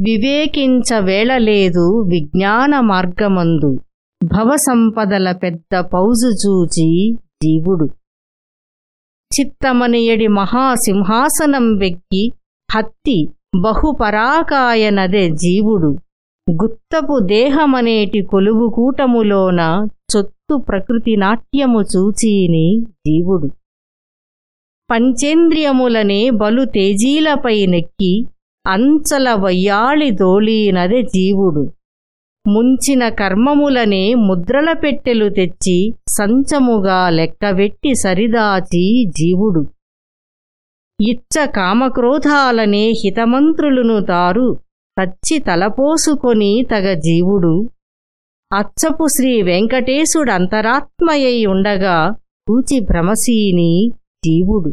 వివేకించవేళలేదు విజ్ఞాన మార్గమందు. భవసంపదల పెద్ద పౌజు చూచి జీవుడు. చిత్తమనియడి మహాసింహాసనం వెక్కి హత్తి బహుపరాకాయనదే జీవుడు. గుత్తపు దేహమనేటి కొలువు కూటములోన చొత్తు ప్రకృతి నాట్యము చూచీని జీవుడు. పంచేంద్రియములనే బలు తేజీలపై నెక్కి అంచల వయ్యాళి దోళీనదే జీవుడు. ముంచిన కర్మములనే ముద్రల పెట్టెలు తెచ్చి సంచముగా లెక్కవెట్టి సరిదాచి జీవుడు. ఇచ్చ కామక్రోధాలనే హితమంత్రులును తారు తచ్చి తలపోసుకొని తగ జీవుడు. అచ్చపు శ్రీ వెంకటేశుడంతరాత్మయై ఉండగా కూచి భ్రమసీని జీవుడు.